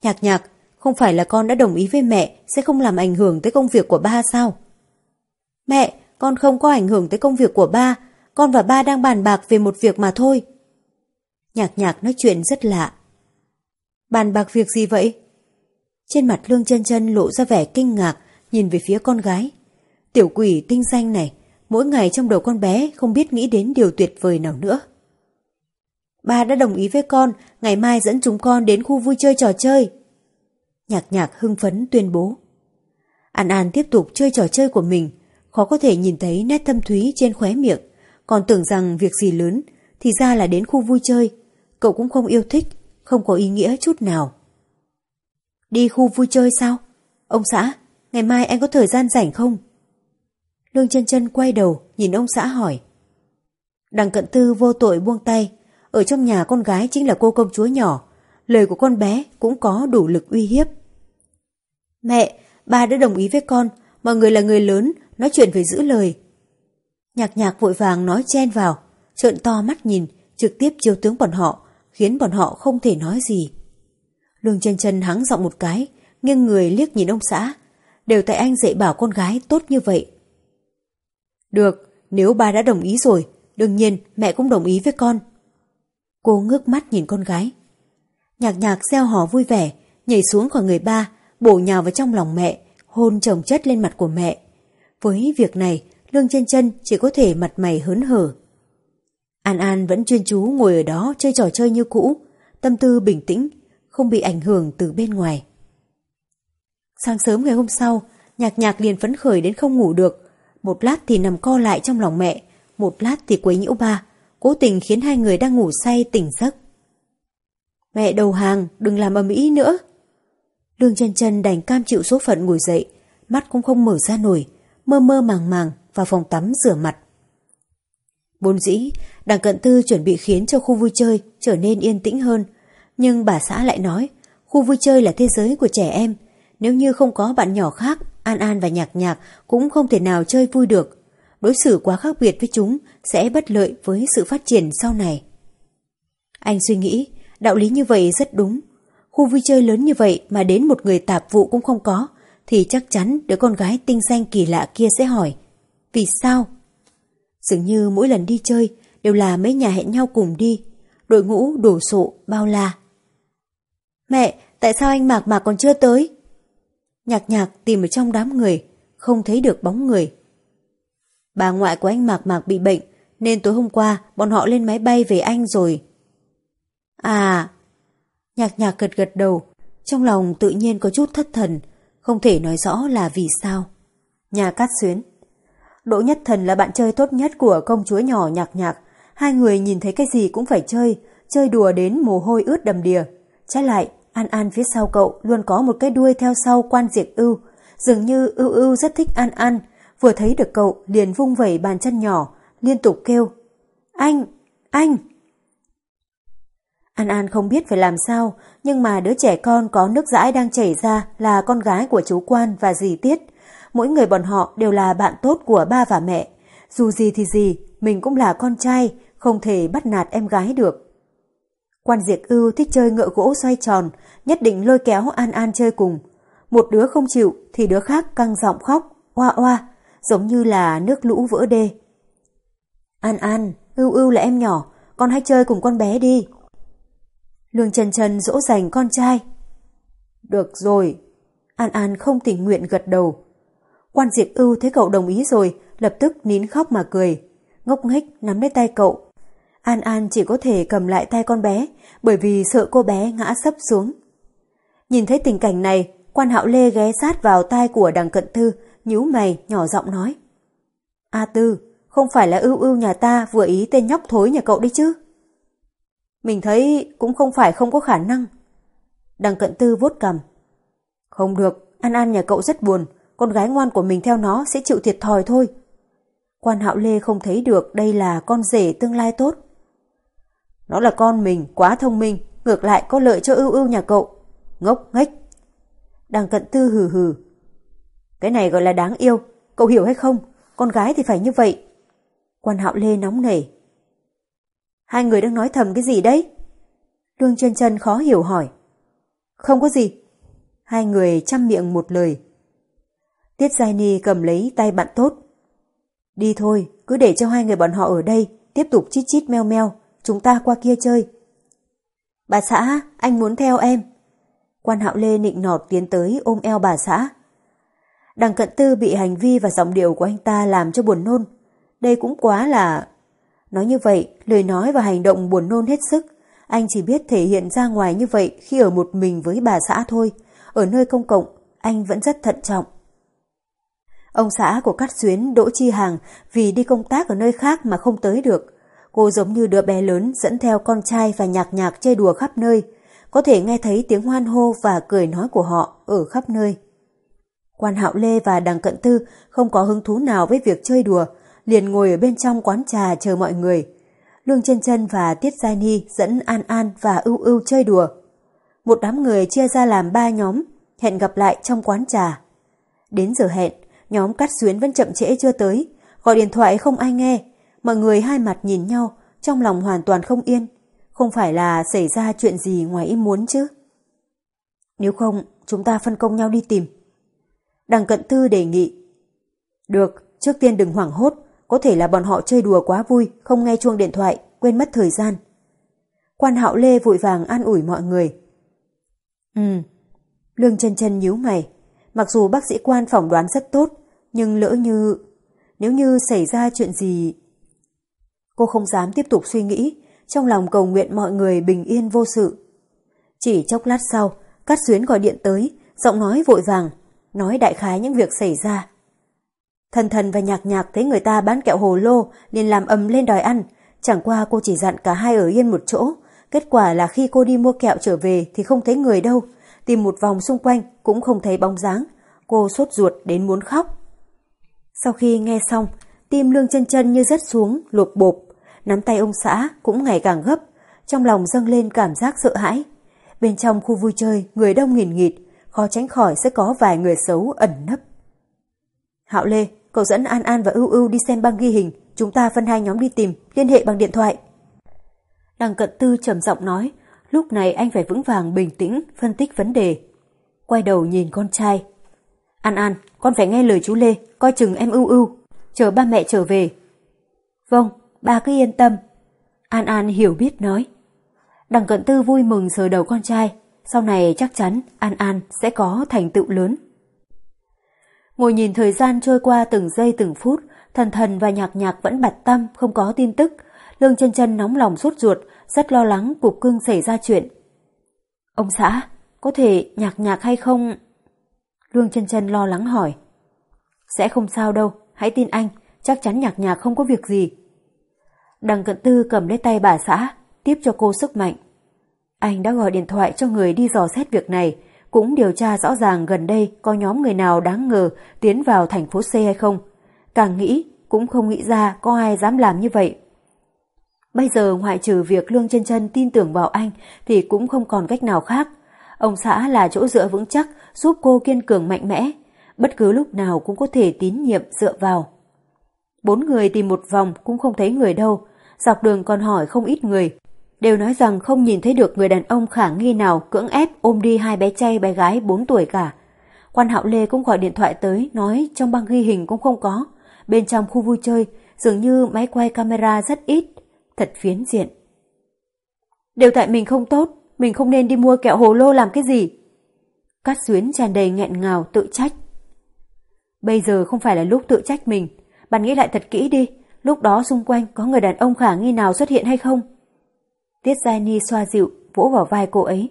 Nhạc nhạc, không phải là con đã đồng ý với mẹ sẽ không làm ảnh hưởng tới công việc của ba sao? Mẹ, con không có ảnh hưởng tới công việc của ba, con và ba đang bàn bạc về một việc mà thôi. Nhạc nhạc nói chuyện rất lạ. Bàn bạc việc gì vậy? Trên mặt Lương chân chân lộ ra vẻ kinh ngạc, nhìn về phía con gái. Tiểu quỷ tinh danh này, mỗi ngày trong đầu con bé không biết nghĩ đến điều tuyệt vời nào nữa. Ba đã đồng ý với con, ngày mai dẫn chúng con đến khu vui chơi trò chơi. Nhạc nhạc hưng phấn tuyên bố. An An tiếp tục chơi trò chơi của mình, khó có thể nhìn thấy nét thâm thúy trên khóe miệng, còn tưởng rằng việc gì lớn, thì ra là đến khu vui chơi. Cậu cũng không yêu thích, không có ý nghĩa chút nào. Đi khu vui chơi sao? Ông xã, ngày mai anh có thời gian rảnh không? Lương chân chân quay đầu, nhìn ông xã hỏi. Đằng cận tư vô tội buông tay, ở trong nhà con gái chính là cô công chúa nhỏ, lời của con bé cũng có đủ lực uy hiếp. Mẹ, ba đã đồng ý với con, mọi người là người lớn, nói chuyện phải giữ lời. Nhạc nhạc vội vàng nói chen vào, trợn to mắt nhìn, trực tiếp chiêu tướng bọn họ, khiến bọn họ không thể nói gì. Lương chân chân hắng giọng một cái, nghiêng người liếc nhìn ông xã, đều tại anh dạy bảo con gái tốt như vậy. Được, nếu ba đã đồng ý rồi, đương nhiên mẹ cũng đồng ý với con. Cô ngước mắt nhìn con gái. Nhạc nhạc gieo hò vui vẻ, nhảy xuống khỏi người ba, bổ nhào vào trong lòng mẹ, hôn chồng chất lên mặt của mẹ. Với việc này, Lương chân chân chỉ có thể mặt mày hớn hở. An An vẫn chuyên chú ngồi ở đó chơi trò chơi như cũ, tâm tư bình tĩnh, không bị ảnh hưởng từ bên ngoài. Sáng sớm ngày hôm sau, nhạc nhạc liền phấn khởi đến không ngủ được. Một lát thì nằm co lại trong lòng mẹ, một lát thì quấy nhiễu ba, cố tình khiến hai người đang ngủ say tỉnh giấc. Mẹ đầu hàng, đừng làm ầm ĩ nữa. Lương chân chân đành cam chịu số phận ngồi dậy, mắt cũng không mở ra nổi, mơ mơ màng màng vào phòng tắm rửa mặt. Bốn dĩ, đằng cận tư chuẩn bị khiến cho khu vui chơi trở nên yên tĩnh hơn, nhưng bà xã lại nói, khu vui chơi là thế giới của trẻ em, nếu như không có bạn nhỏ khác, An An và Nhạc Nhạc cũng không thể nào chơi vui được. Đối xử quá khác biệt với chúng sẽ bất lợi với sự phát triển sau này. Anh suy nghĩ, đạo lý như vậy rất đúng. Khu vui chơi lớn như vậy mà đến một người tạp vụ cũng không có, thì chắc chắn đứa con gái tinh danh kỳ lạ kia sẽ hỏi. Vì sao? Dường như mỗi lần đi chơi đều là mấy nhà hẹn nhau cùng đi, đội ngũ đổ sộ, bao la. Mẹ, tại sao anh Mạc Mạc còn chưa tới? Nhạc nhạc tìm ở trong đám người, không thấy được bóng người. Bà ngoại của anh Mạc Mạc bị bệnh, nên tối hôm qua bọn họ lên máy bay về Anh rồi. À, nhạc nhạc gật gật đầu, trong lòng tự nhiên có chút thất thần, không thể nói rõ là vì sao. Nhà cát xuyến. Đỗ Nhất Thần là bạn chơi tốt nhất của công chúa nhỏ nhạc nhạc. Hai người nhìn thấy cái gì cũng phải chơi, chơi đùa đến mồ hôi ướt đầm đìa. Trái lại, An An phía sau cậu luôn có một cái đuôi theo sau quan diệt ưu. Dường như ưu ưu rất thích An An. Vừa thấy được cậu liền vung vẩy bàn chân nhỏ, liên tục kêu. Anh! Anh! An An không biết phải làm sao, nhưng mà đứa trẻ con có nước dãi đang chảy ra là con gái của chú Quan và dì Tiết. Mỗi người bọn họ đều là bạn tốt của ba và mẹ. Dù gì thì gì, mình cũng là con trai, không thể bắt nạt em gái được. Quan Diệt Ưu thích chơi ngựa gỗ xoay tròn, nhất định lôi kéo An An chơi cùng. Một đứa không chịu thì đứa khác căng giọng khóc, oa oa, giống như là nước lũ vỡ đê. An An, Ưu Ưu là em nhỏ, con hãy chơi cùng con bé đi. Lương Trần Trần dỗ dành con trai. Được rồi. An An không tình nguyện gật đầu. Quan Diệp Ưu thấy cậu đồng ý rồi, lập tức nín khóc mà cười. Ngốc nghếch nắm lấy tay cậu. An An chỉ có thể cầm lại tay con bé, bởi vì sợ cô bé ngã sấp xuống. Nhìn thấy tình cảnh này, quan hạo lê ghé sát vào tai của đằng cận thư, nhíu mày, nhỏ giọng nói. A Tư, không phải là ưu ưu nhà ta vừa ý tên nhóc thối nhà cậu đi chứ? Mình thấy cũng không phải không có khả năng. Đằng cận tư vuốt cầm. Không được, An An nhà cậu rất buồn, con gái ngoan của mình theo nó sẽ chịu thiệt thòi thôi. Quan hạo lê không thấy được đây là con rể tương lai tốt. Nó là con mình, quá thông minh, ngược lại có lợi cho ưu ưu nhà cậu. Ngốc nghếch. Đằng cận tư hừ hừ. Cái này gọi là đáng yêu, cậu hiểu hay không? Con gái thì phải như vậy. Quan hạo lê nóng nảy. Hai người đang nói thầm cái gì đấy? Lương chân chân khó hiểu hỏi. Không có gì. Hai người chăm miệng một lời. Tiết Giai Ni cầm lấy tay bạn tốt. Đi thôi, cứ để cho hai người bọn họ ở đây, tiếp tục chít chít meo meo, chúng ta qua kia chơi. Bà xã, anh muốn theo em. Quan hạo lê nịnh nọt tiến tới ôm eo bà xã. Đằng cận tư bị hành vi và giọng điệu của anh ta làm cho buồn nôn. Đây cũng quá là Nói như vậy, lời nói và hành động buồn nôn hết sức. Anh chỉ biết thể hiện ra ngoài như vậy khi ở một mình với bà xã thôi. Ở nơi công cộng, anh vẫn rất thận trọng. Ông xã của Cát Xuyến Đỗ Chi Hàng vì đi công tác ở nơi khác mà không tới được. Cô giống như đứa bé lớn dẫn theo con trai và nhạc nhạc chơi đùa khắp nơi. Có thể nghe thấy tiếng hoan hô và cười nói của họ ở khắp nơi. Quan Hạo Lê và Đằng Cận Tư không có hứng thú nào với việc chơi đùa, liền ngồi ở bên trong quán trà chờ mọi người. Lương chân chân và Tiết gia Ni dẫn An An và Ưu Ưu chơi đùa. Một đám người chia ra làm ba nhóm, hẹn gặp lại trong quán trà. Đến giờ hẹn, nhóm Cát Xuyến vẫn chậm trễ chưa tới, gọi điện thoại không ai nghe, mọi người hai mặt nhìn nhau, trong lòng hoàn toàn không yên. Không phải là xảy ra chuyện gì ngoài ý muốn chứ. Nếu không, chúng ta phân công nhau đi tìm. Đằng cận thư đề nghị. Được, trước tiên đừng hoảng hốt, có thể là bọn họ chơi đùa quá vui, không nghe chuông điện thoại, quên mất thời gian. Quan hạo lê vội vàng an ủi mọi người. Ừ, Lương chân chân nhíu mày. Mặc dù bác sĩ quan phỏng đoán rất tốt, nhưng lỡ như... Nếu như xảy ra chuyện gì... Cô không dám tiếp tục suy nghĩ, trong lòng cầu nguyện mọi người bình yên vô sự. Chỉ chốc lát sau, Cát Xuyến gọi điện tới, giọng nói vội vàng, nói đại khái những việc xảy ra. Thần thần và nhạc nhạc thấy người ta bán kẹo hồ lô liền làm ầm lên đòi ăn. Chẳng qua cô chỉ dặn cả hai ở yên một chỗ. Kết quả là khi cô đi mua kẹo trở về thì không thấy người đâu. Tìm một vòng xung quanh cũng không thấy bóng dáng. Cô sốt ruột đến muốn khóc. Sau khi nghe xong, tim lương chân chân như rớt xuống, lột bộp. Nắm tay ông xã cũng ngày càng gấp. Trong lòng dâng lên cảm giác sợ hãi. Bên trong khu vui chơi, người đông nghìn nghịt, khó tránh khỏi sẽ có vài người xấu ẩn nấp. Hạo Lê, cậu dẫn An An và Ưu Ưu đi xem băng ghi hình, chúng ta phân hai nhóm đi tìm, liên hệ bằng điện thoại. Đằng cận tư trầm giọng nói, lúc này anh phải vững vàng bình tĩnh, phân tích vấn đề. Quay đầu nhìn con trai. An An, con phải nghe lời chú Lê, coi chừng em ưu ưu, chờ ba mẹ trở về. Vâng, ba cứ yên tâm. An An hiểu biết nói. Đằng cận tư vui mừng sờ đầu con trai, sau này chắc chắn An An sẽ có thành tựu lớn. Ngồi nhìn thời gian trôi qua từng giây từng phút, thần thần và nhạc nhạc vẫn bặt tâm, không có tin tức. Lương chân chân nóng lòng sốt ruột, rất lo lắng cục cưng xảy ra chuyện. Ông xã, có thể nhạc nhạc hay không? Lương chân chân lo lắng hỏi. Sẽ không sao đâu, hãy tin anh, chắc chắn nhạc nhạc không có việc gì. Đằng cận tư cầm lấy tay bà xã, tiếp cho cô sức mạnh. Anh đã gọi điện thoại cho người đi dò xét việc này, cũng điều tra rõ ràng gần đây có nhóm người nào đáng ngờ tiến vào thành phố C hay không. Càng nghĩ, cũng không nghĩ ra có ai dám làm như vậy. Bây giờ ngoại trừ việc Lương chân chân tin tưởng vào anh thì cũng không còn cách nào khác. Ông xã là chỗ dựa vững chắc giúp cô kiên cường mạnh mẽ, bất cứ lúc nào cũng có thể tín nhiệm dựa vào. Bốn người tìm một vòng cũng không thấy người đâu, dọc đường còn hỏi không ít người. Đều nói rằng không nhìn thấy được người đàn ông khả nghi nào cưỡng ép ôm đi hai bé trai bé gái 4 tuổi cả. Quan Hạo Lê cũng gọi điện thoại tới nói trong băng ghi hình cũng không có. Bên trong khu vui chơi dường như máy quay camera rất ít, thật phiến diện. Đều tại mình không tốt, mình không nên đi mua kẹo hồ lô làm cái gì. Cát xuyến tràn đầy nghẹn ngào tự trách. Bây giờ không phải là lúc tự trách mình, bạn nghĩ lại thật kỹ đi, lúc đó xung quanh có người đàn ông khả nghi nào xuất hiện hay không? Tiết Giai Ni xoa dịu, vỗ vào vai cô ấy.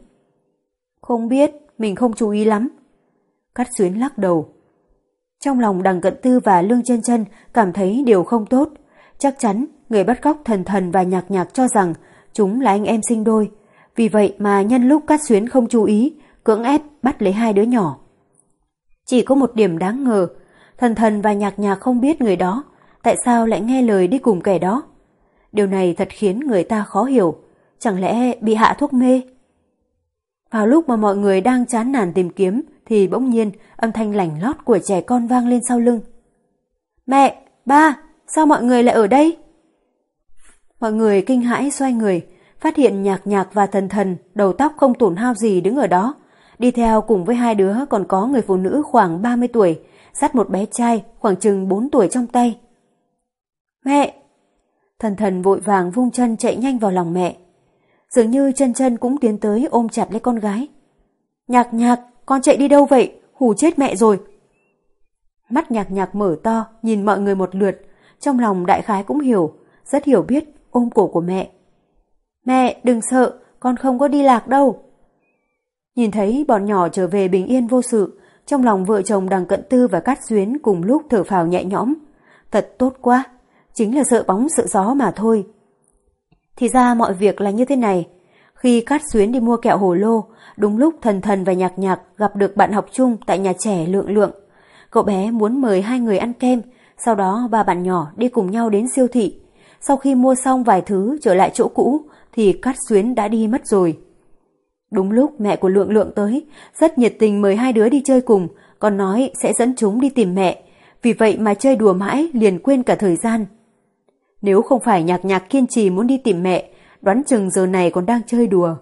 Không biết, mình không chú ý lắm. Cát xuyến lắc đầu. Trong lòng đằng cận tư và lương chân chân cảm thấy điều không tốt. Chắc chắn người bắt cóc thần thần và nhạc nhạc cho rằng chúng là anh em sinh đôi. Vì vậy mà nhân lúc Cát xuyến không chú ý, cưỡng ép bắt lấy hai đứa nhỏ. Chỉ có một điểm đáng ngờ, thần thần và nhạc nhạc không biết người đó, tại sao lại nghe lời đi cùng kẻ đó. Điều này thật khiến người ta khó hiểu, chẳng lẽ bị hạ thuốc mê? Vào lúc mà mọi người đang chán nản tìm kiếm thì bỗng nhiên âm thanh lảnh lót của trẻ con vang lên sau lưng. Mẹ, ba, sao mọi người lại ở đây? Mọi người kinh hãi xoay người, phát hiện nhạc nhạc và thần thần đầu tóc không tổn hao gì đứng ở đó. Đi theo cùng với hai đứa còn có người phụ nữ khoảng 30 tuổi, dắt một bé trai khoảng chừng 4 tuổi trong tay. Mẹ! Thần thần vội vàng vung chân chạy nhanh vào lòng mẹ. Dường như chân chân cũng tiến tới ôm chặt lấy con gái. Nhạc nhạc, con chạy đi đâu vậy? Hù chết mẹ rồi. Mắt nhạc nhạc mở to, nhìn mọi người một lượt. Trong lòng đại khái cũng hiểu, rất hiểu biết ôm cổ của mẹ. Mẹ, đừng sợ, con không có đi lạc đâu. Nhìn thấy bọn nhỏ trở về bình yên vô sự, trong lòng vợ chồng đằng cận tư và cát duyến cùng lúc thở phào nhẹ nhõm. Thật tốt quá, chính là sợ bóng sợ gió mà thôi. Thì ra mọi việc là như thế này. Khi Cát Xuyến đi mua kẹo hồ lô, đúng lúc thần thần và nhạc nhạc gặp được bạn học chung tại nhà trẻ lượng lượng. Cậu bé muốn mời hai người ăn kem, sau đó ba bạn nhỏ đi cùng nhau đến siêu thị. Sau khi mua xong vài thứ trở lại chỗ cũ thì Cát Xuyến đã đi mất rồi. Đúng lúc mẹ của Lượng Lượng tới, rất nhiệt tình mời hai đứa đi chơi cùng, còn nói sẽ dẫn chúng đi tìm mẹ. Vì vậy mà chơi đùa mãi liền quên cả thời gian. Nếu không phải nhạc nhạc kiên trì muốn đi tìm mẹ, đoán chừng giờ này còn đang chơi đùa.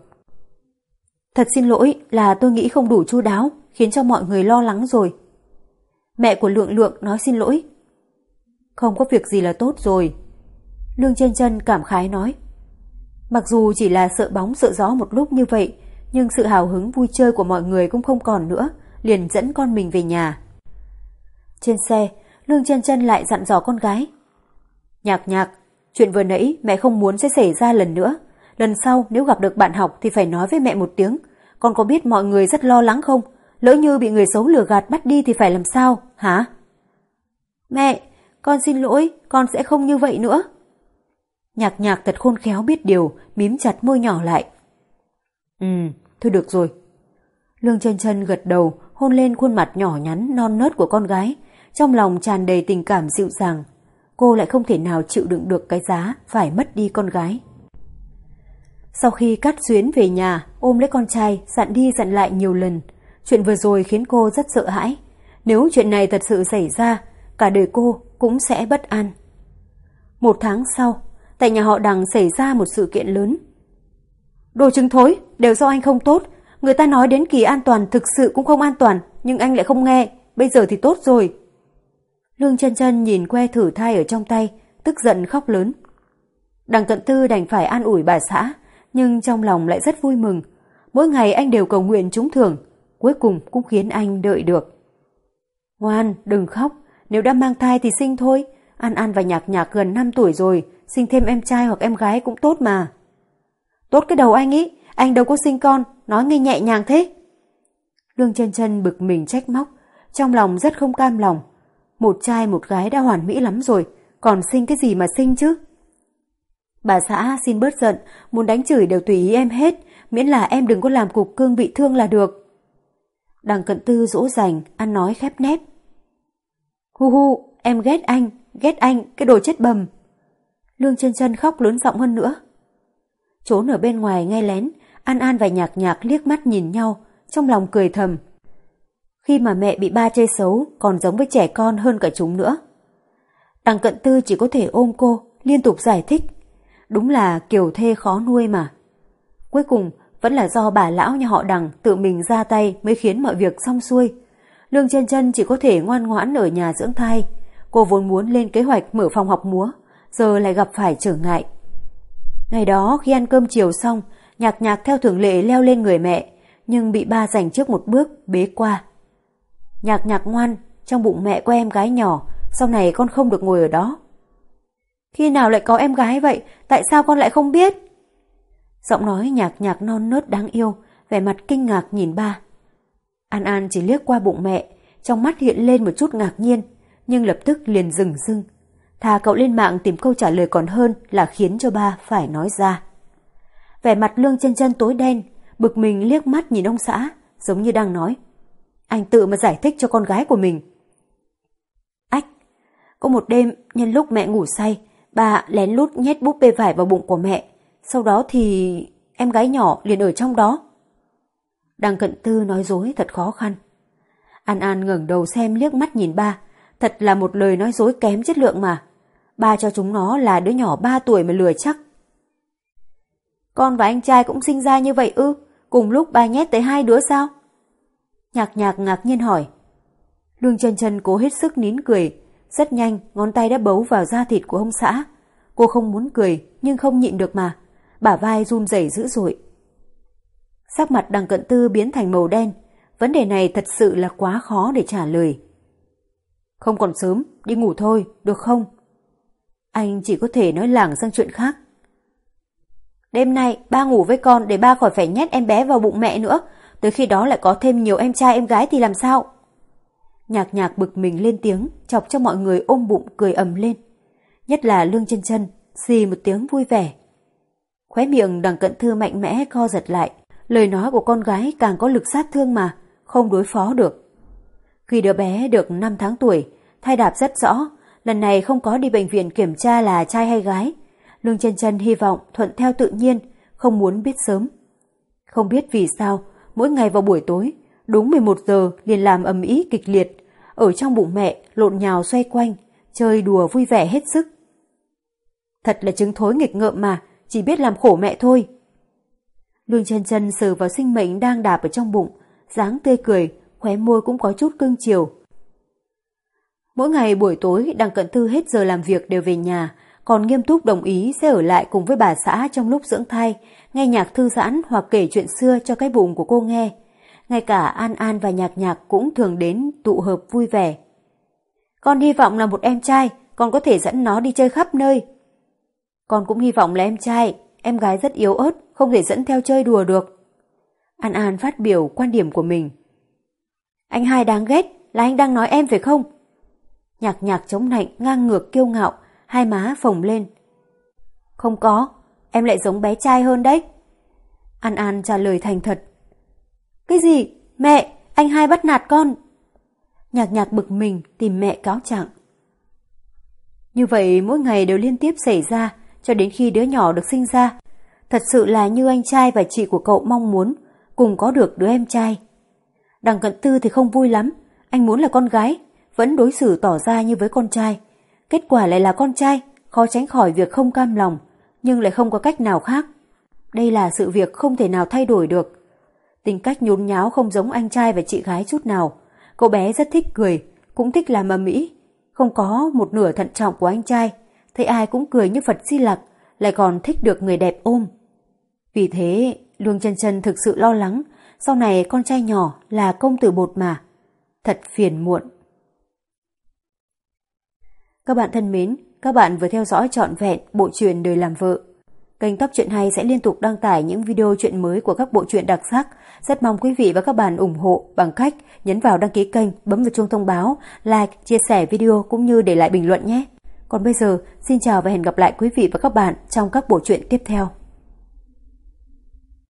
Thật xin lỗi là tôi nghĩ không đủ chu đáo, khiến cho mọi người lo lắng rồi. Mẹ của Lượng Lượng nói xin lỗi. Không có việc gì là tốt rồi. Lương chân chân cảm khái nói. Mặc dù chỉ là sợ bóng sợ gió một lúc như vậy, nhưng sự hào hứng vui chơi của mọi người cũng không còn nữa, liền dẫn con mình về nhà. Trên xe, Lương chân chân lại dặn dò con gái. Nhạc nhạc, chuyện vừa nãy mẹ không muốn sẽ xảy ra lần nữa. Lần sau nếu gặp được bạn học thì phải nói với mẹ một tiếng. Con có biết mọi người rất lo lắng không? Lỡ như bị người xấu lừa gạt bắt đi thì phải làm sao, hả? Mẹ, con xin lỗi, con sẽ không như vậy nữa. Nhạc nhạc thật khôn khéo biết điều, mím chặt môi nhỏ lại. Ừ, thôi được rồi. Lương chân chân gật đầu, hôn lên khuôn mặt nhỏ nhắn non nớt của con gái, trong lòng tràn đầy tình cảm dịu dàng cô lại không thể nào chịu đựng được cái giá phải mất đi con gái. Sau khi cắt xuyến về nhà, ôm lấy con trai, dặn đi dặn lại nhiều lần. Chuyện vừa rồi khiến cô rất sợ hãi. Nếu chuyện này thật sự xảy ra, cả đời cô cũng sẽ bất an. Một tháng sau, tại nhà họ đằng xảy ra một sự kiện lớn. Đồ trứng thối, đều do anh không tốt. Người ta nói đến kỳ an toàn thực sự cũng không an toàn, nhưng anh lại không nghe. Bây giờ thì tốt rồi. Lương chân chân nhìn que thử thai ở trong tay, tức giận khóc lớn. Đằng cận tư đành phải an ủi bà xã, nhưng trong lòng lại rất vui mừng. Mỗi ngày anh đều cầu nguyện trúng thưởng, cuối cùng cũng khiến anh đợi được. Ngoan, đừng khóc, nếu đã mang thai thì sinh thôi. An An và Nhạc Nhạc gần 5 tuổi rồi, sinh thêm em trai hoặc em gái cũng tốt mà. Tốt cái đầu anh ý, anh đâu có sinh con, nói nghe nhẹ nhàng thế. Lương chân chân bực mình trách móc, trong lòng rất không cam lòng. Một trai một gái đã hoàn mỹ lắm rồi, còn sinh cái gì mà sinh chứ? Bà xã xin bớt giận, muốn đánh chửi đều tùy ý em hết, miễn là em đừng có làm cục cương bị thương là được. Đằng cận tư dỗ dành, ăn nói khép nép. Hu hu, em ghét anh, ghét anh, cái đồ chết bầm. Lương chân chân khóc lớn giọng hơn nữa. Trốn ở bên ngoài nghe lén, An An và Nhạc Nhạc liếc mắt nhìn nhau, trong lòng cười thầm. Khi mà mẹ bị ba chê xấu, còn giống với trẻ con hơn cả chúng nữa. Đằng cận tư chỉ có thể ôm cô, liên tục giải thích. Đúng là kiểu thê khó nuôi mà. Cuối cùng, vẫn là do bà lão nhà họ đằng tự mình ra tay mới khiến mọi việc xong xuôi. Lương chân chân chỉ có thể ngoan ngoãn ở nhà dưỡng thai. Cô vốn muốn lên kế hoạch mở phòng học múa, giờ lại gặp phải trở ngại. Ngày đó khi ăn cơm chiều xong, nhạc nhạc theo thường lệ leo lên người mẹ, nhưng bị ba giành trước một bước, bế qua. Nhạc nhạc ngoan, trong bụng mẹ có em gái nhỏ, sau này con không được ngồi ở đó. Khi nào lại có em gái vậy, tại sao con lại không biết? Giọng nói nhạc nhạc non nớt đáng yêu, vẻ mặt kinh ngạc nhìn ba. An An chỉ liếc qua bụng mẹ, trong mắt hiện lên một chút ngạc nhiên, nhưng lập tức liền dừng dưng. Thà cậu lên mạng tìm câu trả lời còn hơn là khiến cho ba phải nói ra. Vẻ mặt lương chân chân tối đen, bực mình liếc mắt nhìn ông xã, giống như đang nói. Anh tự mà giải thích cho con gái của mình. Ách, có một đêm nhân lúc mẹ ngủ say, bà lén lút nhét búp bê vải vào bụng của mẹ. Sau đó thì em gái nhỏ liền ở trong đó. Đằng cận tư nói dối thật khó khăn. An An ngẩng đầu xem liếc mắt nhìn ba, thật là một lời nói dối kém chất lượng mà. Ba cho chúng nó là đứa nhỏ ba tuổi mà lừa chắc. Con và anh trai cũng sinh ra như vậy ư, cùng lúc ba nhét tới hai đứa sao? Nhạc nhạc ngạc nhiên hỏi. Lương chân chân cố hết sức nín cười, rất nhanh ngón tay đã bấu vào da thịt của ông xã. Cô không muốn cười nhưng không nhịn được mà, bả vai run rẩy dữ dội. Sắc mặt đằng cận tư biến thành màu đen, vấn đề này thật sự là quá khó để trả lời. Không còn sớm, đi ngủ thôi, được không? Anh chỉ có thể nói lảng sang chuyện khác. Đêm nay ba ngủ với con để ba khỏi phải nhét em bé vào bụng mẹ nữa, tới khi đó lại có thêm nhiều em trai em gái thì làm sao? Nhạc nhạc bực mình lên tiếng, chọc cho mọi người ôm bụng cười ầm lên. Nhất là Lương chân chân xì một tiếng vui vẻ. Khóe miệng đằng cận thư mạnh mẽ co giật lại, lời nói của con gái càng có lực sát thương mà, không đối phó được. Khi đứa bé được 5 tháng tuổi, thai đạp rất rõ, lần này không có đi bệnh viện kiểm tra là trai hay gái. Lương chân chân hy vọng thuận theo tự nhiên, không muốn biết sớm. Không biết vì sao, mỗi ngày vào buổi tối, đúng 11 giờ liền làm ầm ĩ kịch liệt, ở trong bụng mẹ lộn nhào xoay quanh, chơi đùa vui vẻ hết sức. Thật là trứng thối nghịch ngợm mà, chỉ biết làm khổ mẹ thôi. Lương chân chân sờ vào sinh mệnh đang đạp ở trong bụng, dáng tươi cười, khóe môi cũng có chút cưng chiều. Mỗi ngày buổi tối, đằng cận thư hết giờ làm việc đều về nhà, còn nghiêm túc đồng ý sẽ ở lại cùng với bà xã trong lúc dưỡng thai, nghe nhạc thư giãn hoặc kể chuyện xưa cho cái bụng của cô nghe. Ngay cả An An và Nhạc Nhạc cũng thường đến tụ hợp vui vẻ. Con hy vọng là một em trai, con có thể dẫn nó đi chơi khắp nơi. Con cũng hy vọng là em trai, em gái rất yếu ớt, không thể dẫn theo chơi đùa được. An An phát biểu quan điểm của mình. Anh hai đáng ghét, là anh đang nói em phải không? Nhạc nhạc chống nạnh, ngang ngược kiêu ngạo, hai má phồng lên. Không có, em lại giống bé trai hơn đấy. An An trả lời thành thật. Cái gì? Mẹ, anh hai bắt nạt con. Nhạc nhạc bực mình tìm mẹ cáo trạng. Như vậy mỗi ngày đều liên tiếp xảy ra cho đến khi đứa nhỏ được sinh ra. Thật sự là như anh trai và chị của cậu mong muốn cùng có được đứa em trai. Đằng cận tư thì không vui lắm, anh muốn là con gái, vẫn đối xử tỏ ra như với con trai. Kết quả lại là con trai, khó tránh khỏi việc không cam lòng, nhưng lại không có cách nào khác. Đây là sự việc không thể nào thay đổi được. Tính cách nhốn nháo không giống anh trai và chị gái chút nào. Cậu bé rất thích cười, cũng thích làm ầm ĩ, không có một nửa thận trọng của anh trai, thấy ai cũng cười như Phật Di Lặc, lại còn thích được người đẹp ôm. Vì thế, Lương chân chân thực sự lo lắng, sau này con trai nhỏ là công tử bột mà. Thật phiền muộn. Các bạn thân mến, các bạn vừa theo dõi trọn vẹn bộ truyện Đời làm vợ. Kênh Top Truyện Hay sẽ liên tục đăng tải những video truyện mới của các bộ truyện đặc sắc. Rất mong quý vị và các bạn ủng hộ bằng cách nhấn vào đăng ký kênh, bấm vào chuông thông báo, like, chia sẻ video cũng như để lại bình luận nhé. Còn bây giờ, xin chào và hẹn gặp lại quý vị và các bạn trong các bộ truyện tiếp theo.